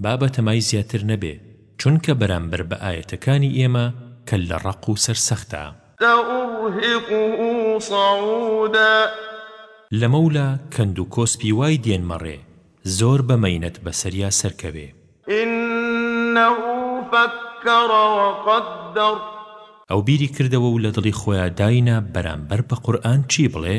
با بە تەمای زیاتر نەبێ، چونکە بەرامبەر بە ئایەتەکانی ئێمە کەللە ڕەق و سەرسەختە. سەئورهیقوه صعودا. لەمەولا کەند و کۆسپی وای دێن مەڕێ، زۆر بە مەینەت بەسەریا سەرکەوێ. انه فکر و قدر. ئەو بیری کردەوە و لە دڵی خۆیا داینا بەرامبەر بە قورئان چی بڵێ؟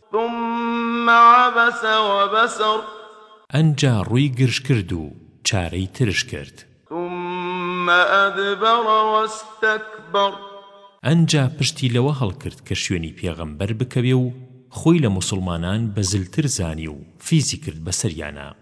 ثم عبس وبسر. ئەنجا ڕووی گرژ کرد و چارەی ترش کرد. ثم ادبر واستکبر. ئەنجا پشتی لەوە هەڵکرد کە شوێنی پێغەمبەر بکەوێ و خۆی لە موسڵمانان بە زلتر زانی و فیزی کرد بەسەریانا.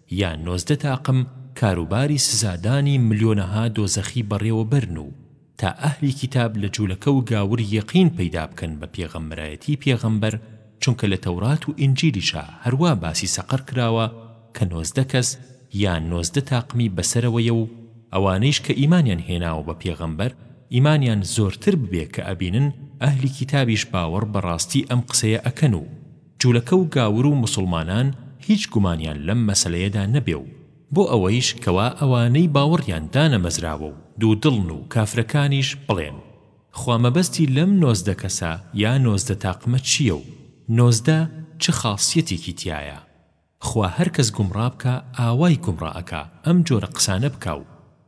یا نۆزدە تاقم کاروباری سزادانی ملیۆنەها دۆزەخی بەڕێوەبەرن و تا ئەهلی کیتاب لە جولەکە و گاور یەقین پەیدا بکەن بە پێغەمبەرایەتی پێغەمبەر چونکە لە تەورات و ئینجیلیشا هەروا باسی سەقەر کراوە کە نۆزدە کەس یا نۆزدە تاقمی بەسەرەوەیە و ئەوانەیش کە ئیمانیان هێناوە بە پێغەمبەر ئیمانیان زۆرتر ببێ کە ئەبینن ئەهلی کیتابیش باوەڕ بە ڕاستی ئەم قسەیە ئەکەن و جولەکە و گاور و موسڵمانان هیچ گومانیان لەم مەسەلەیەدا نەبێ و بۆ ئەوەیش کەوا ئەوانەی باوەڕیان دانەمەزراوە و دوودڵن و کافرەکانیش بڵێن خوا مەبەستی لەم نۆزدە کەسە یا نۆزدە تاقمە چییە و نۆزدە چ خاسیەتێکی تیایە خوا هەر کەس گومڕا بکا ئاوای گومڕا ئەکا ئەم جۆرە قسانە بکا و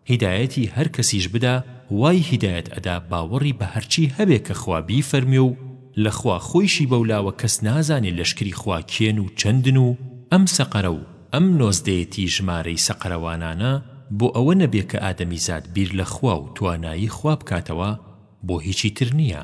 هیدایەتی هەر کەسیش بدا وای هیدایەت ئەدا باوەڕی بە هەرچی هەبێ کە خوا بیفەرموێ و لە خوا خۆیشی بەولاوە کەس نازانێ لەشکری خوا کێن و چەندن و ئەم سەقەرە و ئەم نۆزدەیەتی ژمارەی سەقەرەوانانە بۆ ئەوە نەبێ کە ئادەمیزاد بیر لە خوا و توانایی خوا بکاتەوە بۆ هیچی تر نییە.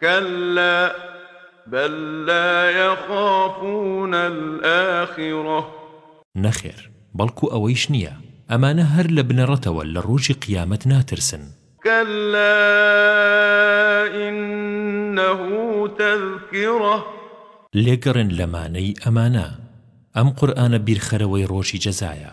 کەللا بەل لا یەخافون الآخرە. نەخێر بەڵکو ئەوەیش نییە، ئەمانە هەر لە بنەڕەتەوە لە ڕۆژی قیامەت ناترسن. کەللا ئینەه تەذکرە. لێگەڕێن لەمانەی ئەمانە، ئەم قورئانە بیرخەرەوەی ڕۆژی جەزایە.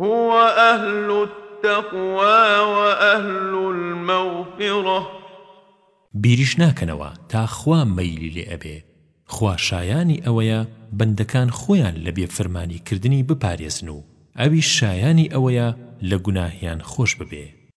هو اهل التقوی و اهل المغفرە. بیریش ناکەنەوە تا خوا مەیلی لێ ئەبێ خوا شایانی ئەوەیە بەندەکان خۆیان لە بێ فرمانی کردنی بپارێزن و ئەویش شایانی ئەوەیە لە گوناهیان خۆش ببێ.